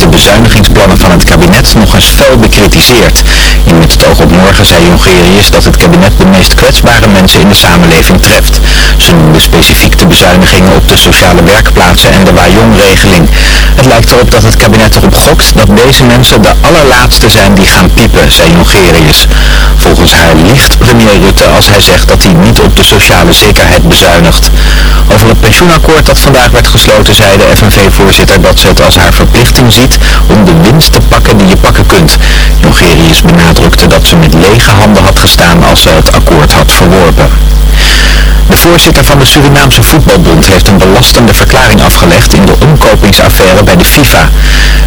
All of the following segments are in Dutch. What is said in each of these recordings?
de bezuinigingsplannen van het kabinet nog eens fel bekritiseerd. In Met het oog op morgen zei Jongerius dat het kabinet de meest kwetsbare mensen in de samenleving treft. Ze noemde specifiek de bezuinigingen op de sociale werkplaatsen en de Wajong-regeling. Het lijkt erop dat het kabinet erop gokt dat deze mensen de allerlaatste zijn die gaan piepen, zei Jongerius. Volgens haar liegt premier Rutte als hij zegt dat hij niet op de sociale zekerheid bezuinigt. Over het pensioenakkoord dat vandaag werd gesloten zei de FNV-voorzitter dat ze het als haar verplichting ziet om de winst te pakken die je pakken kunt. Jongerius benadrukte dat ze met lege handen had gestaan als ze het akkoord had verworpen. De voorzitter van de Surinaamse Voetbalbond heeft een belastende verklaring afgelegd in de omkopingsaffaire bij de FIFA.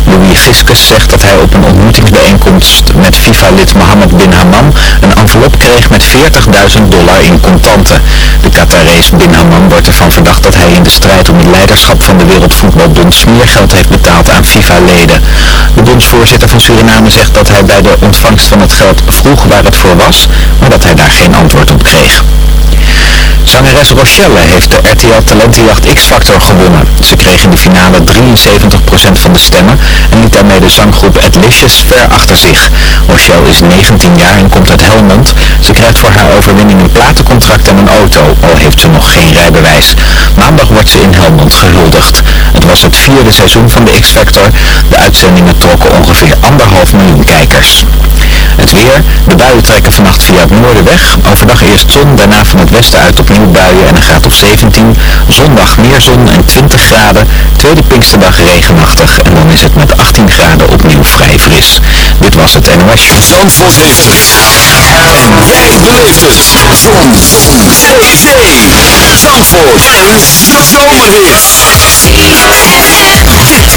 Louis Giskus zegt dat hij op een ontmoetingsbijeenkomst met FIFA-lid Mohammed bin Hammam een envelop kreeg met 40.000 dollar in contanten. De Qatarees bin Hammam wordt ervan verdacht dat hij in de strijd om het leiderschap van de Wereldvoetbalbond smeergeld heeft betaald aan FIFA-leden. De bondsvoorzitter van Suriname zegt dat hij bij de ontvangst van het geld vroeg waar het voor was, maar dat hij daar geen antwoord op kreeg. Zangeres Rochelle heeft de RTL Talentenjacht X-Factor gewonnen. Ze kreeg in de finale 73% van de stemmen en liet daarmee de zanggroep Adlicious ver achter zich. Rochelle is 19 jaar en komt uit Helmond. Ze krijgt voor haar overwinning een platencontract en een auto, al heeft ze nog geen rijbewijs. Maandag wordt ze in Helmond gehuldigd. Het was het vierde seizoen van de X-Factor. De uitzendingen trokken ongeveer anderhalf miljoen kijkers. Het weer. De buien trekken vannacht via het noorden weg. Overdag eerst zon, daarna van het westen uit opnieuw buien en een graad of 17. Zondag meer zon en 20 graden. Tweede Pinksterdag regenachtig. En dan is het met 18 graden opnieuw vrij fris. Dit was het NOS. Zandvoort heeft het. En jij beleeft het. Zon. Zee. Zee. Zandvoort. Een zomerhit.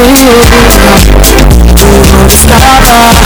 Please, please, please, please, please, please,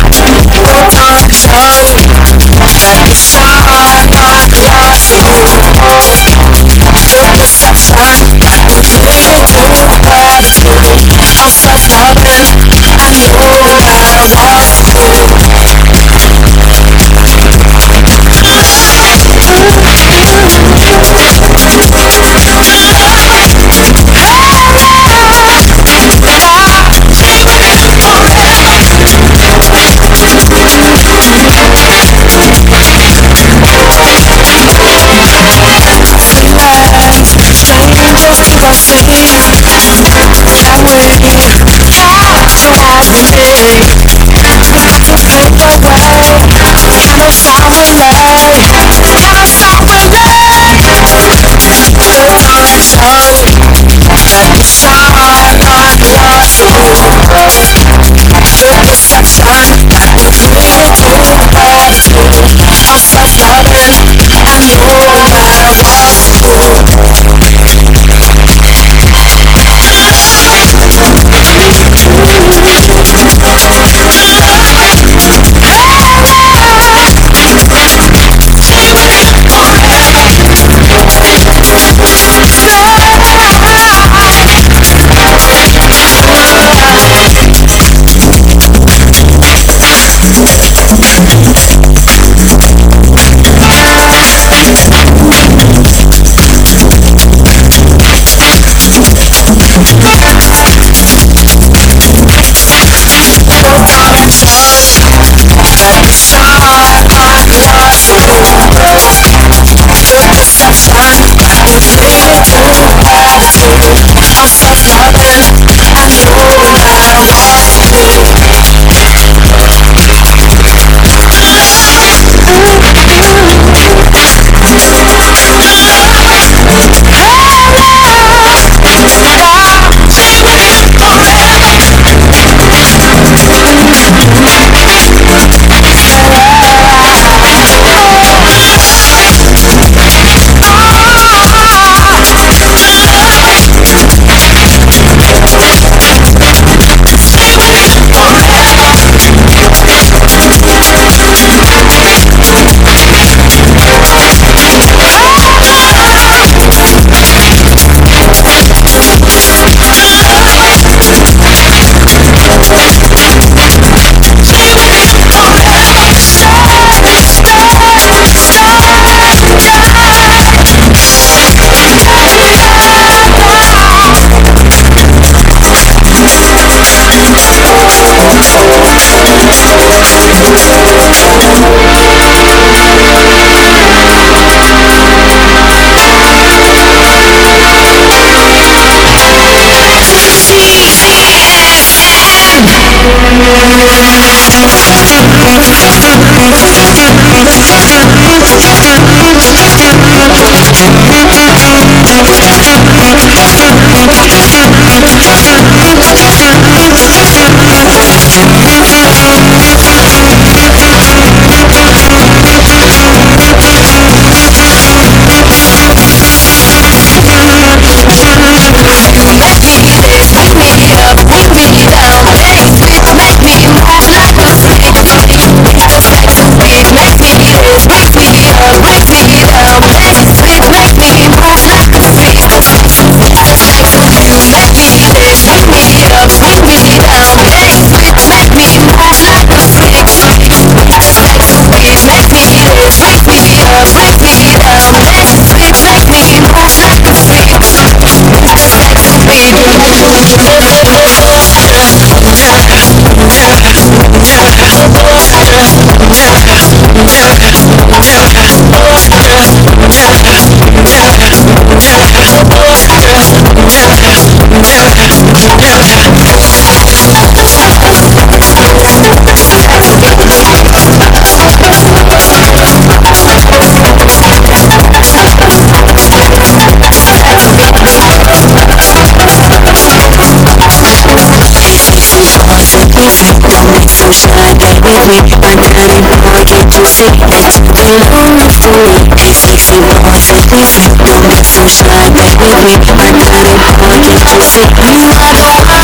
Look at the me and tell me what did you see They long for me, sexy boy so please Come so shy, baby. me and tell me what did you see You are the one.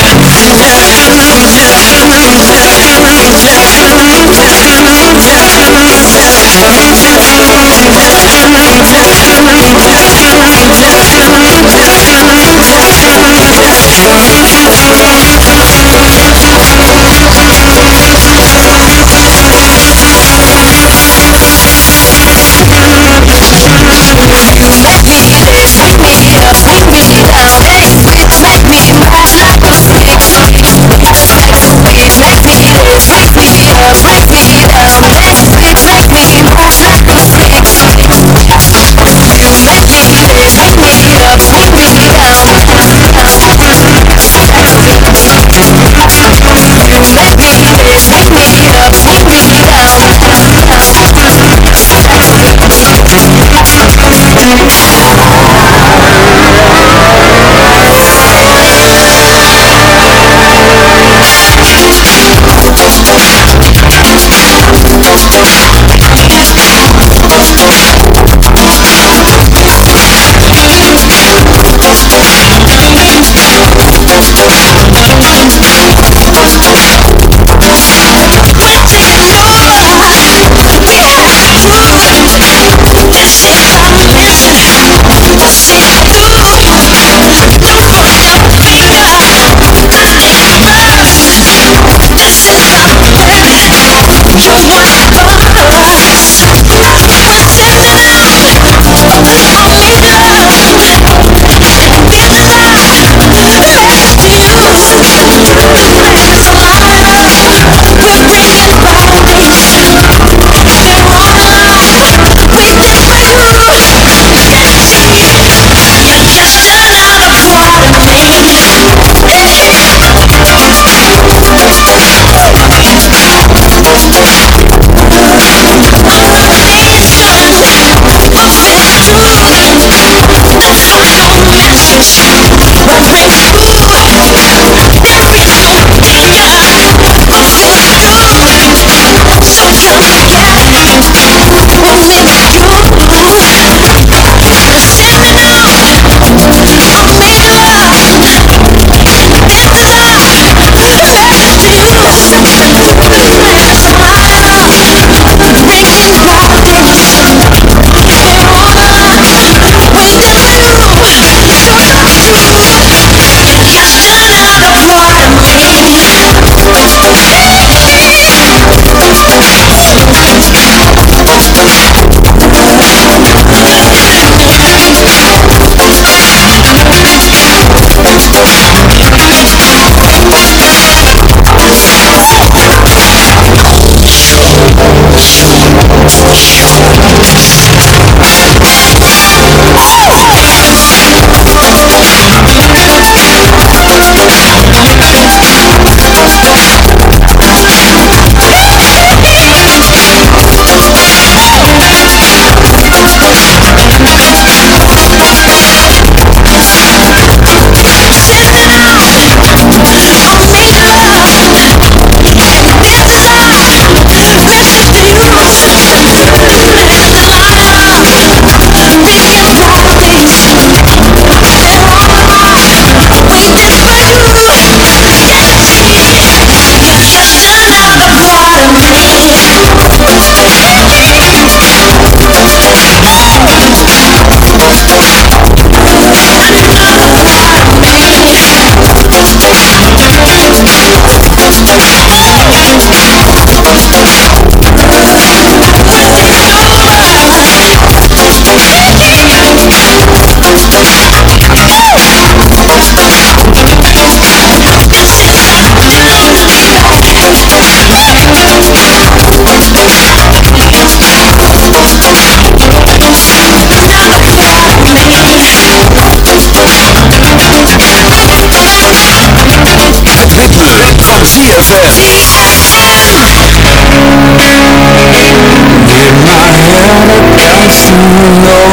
too low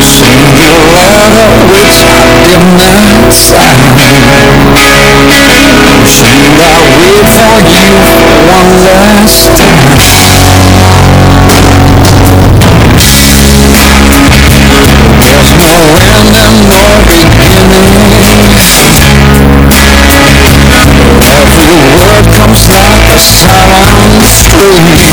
Singing louder which I did not sign Should I wait for you one last time. surrounds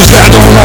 Shadow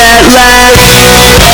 that last.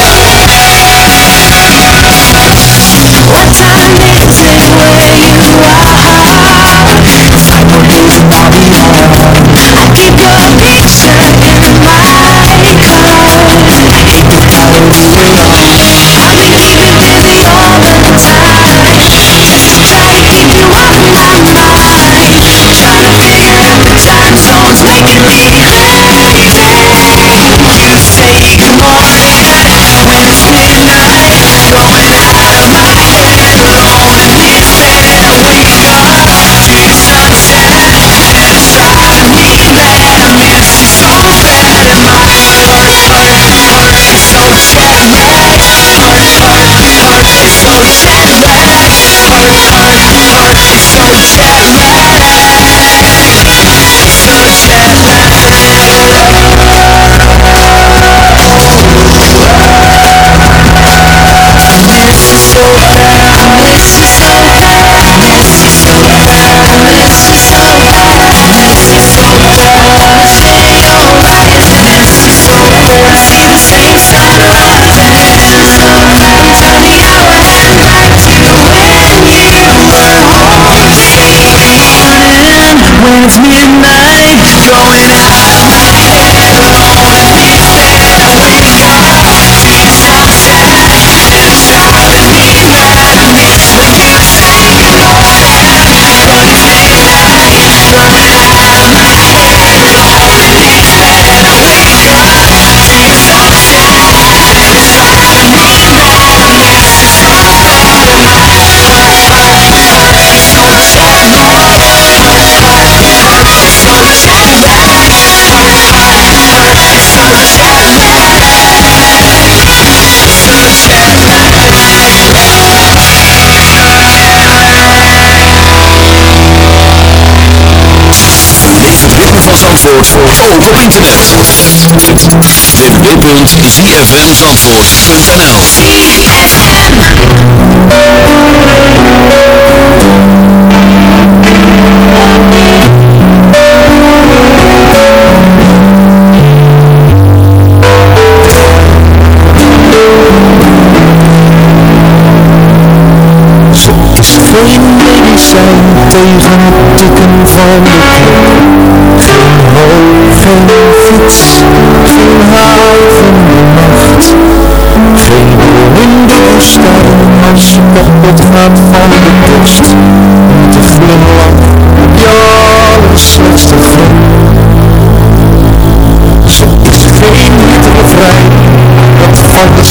Ook op internet. Soms voel medicijn tegen het tikken van de klok. Geen hoop geen fiets, geen haven nacht Geen boer in de woestijn als je kapot gaat van de dorst Met de glimlach op je allerslechtste vriend Zo is geen liederen vrij, dat van de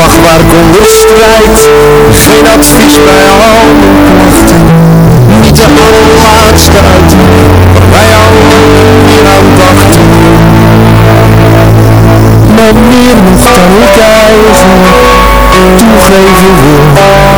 lach waar kon strijd Geen advies bij al. Mijn klachten Niet de allerlaatste uit Waar wij allen hier aan wachten. Maar meer nog dan ik eigenlijk toegeven. wil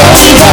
Cause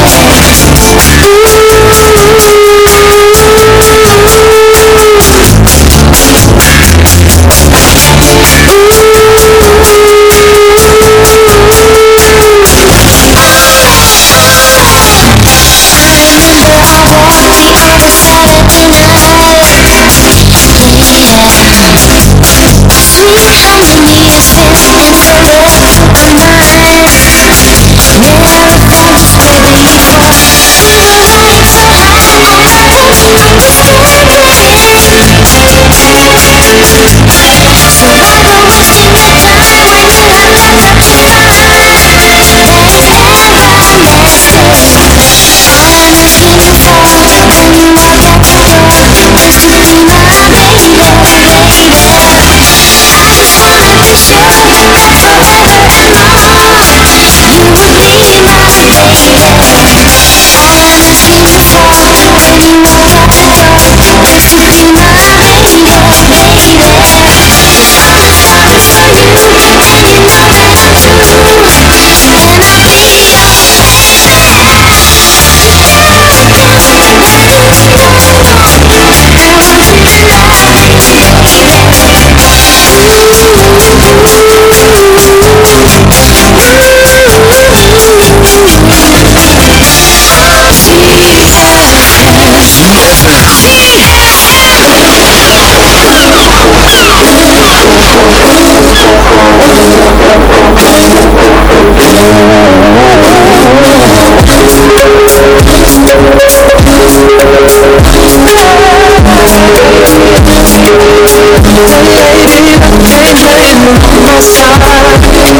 So late, I'm can't blame you on my side Hey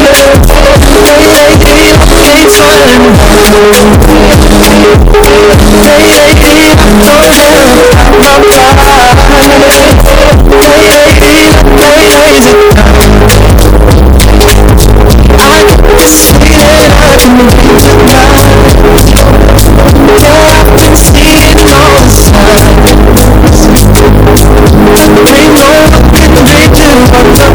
I don't have my pride Hey lady, crazy touch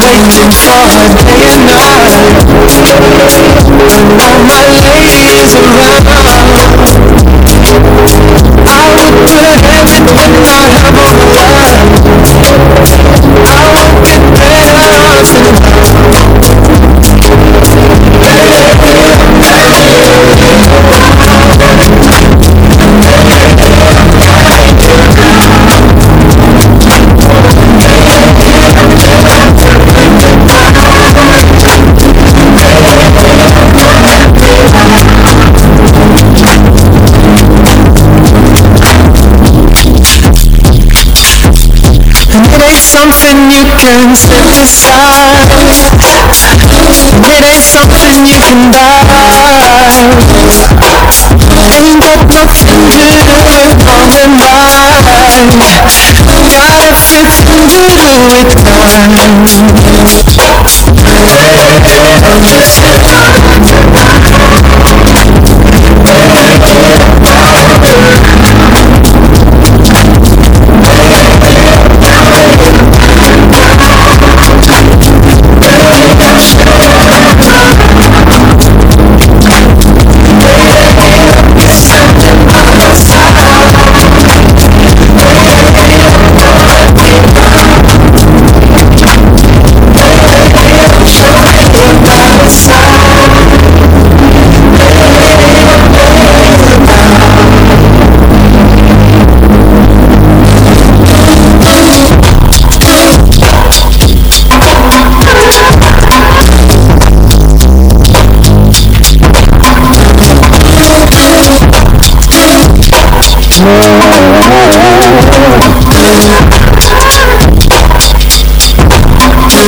waiting for her day and night. All my ladies around something you can set aside it ain't something you can buy. Ain't got nothing to do with wrong and Got everything to do with time. Music will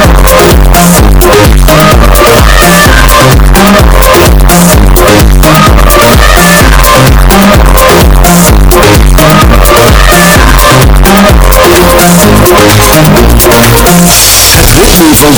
Het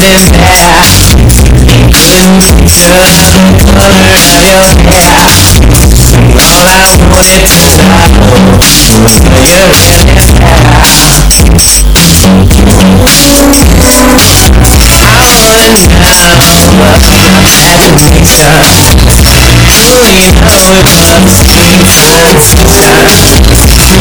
your hair Into the color of your hair All I wanted to know Was you I wanna know the daytime you? Know it was a big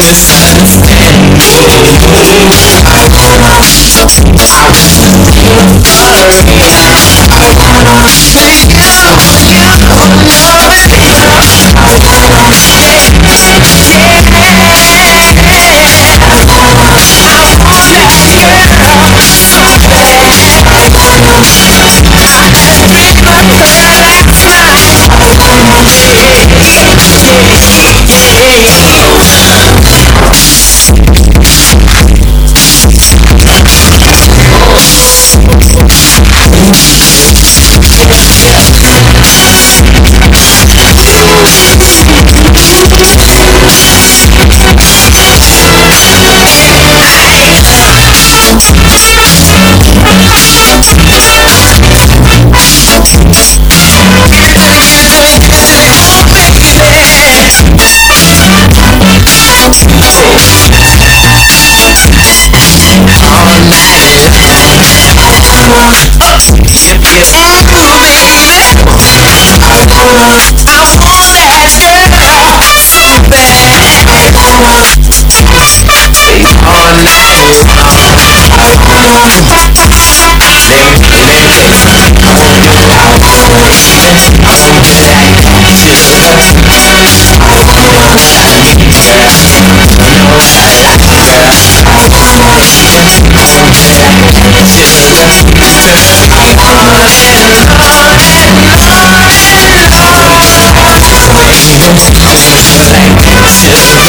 This. Ooh, baby, I want Simple.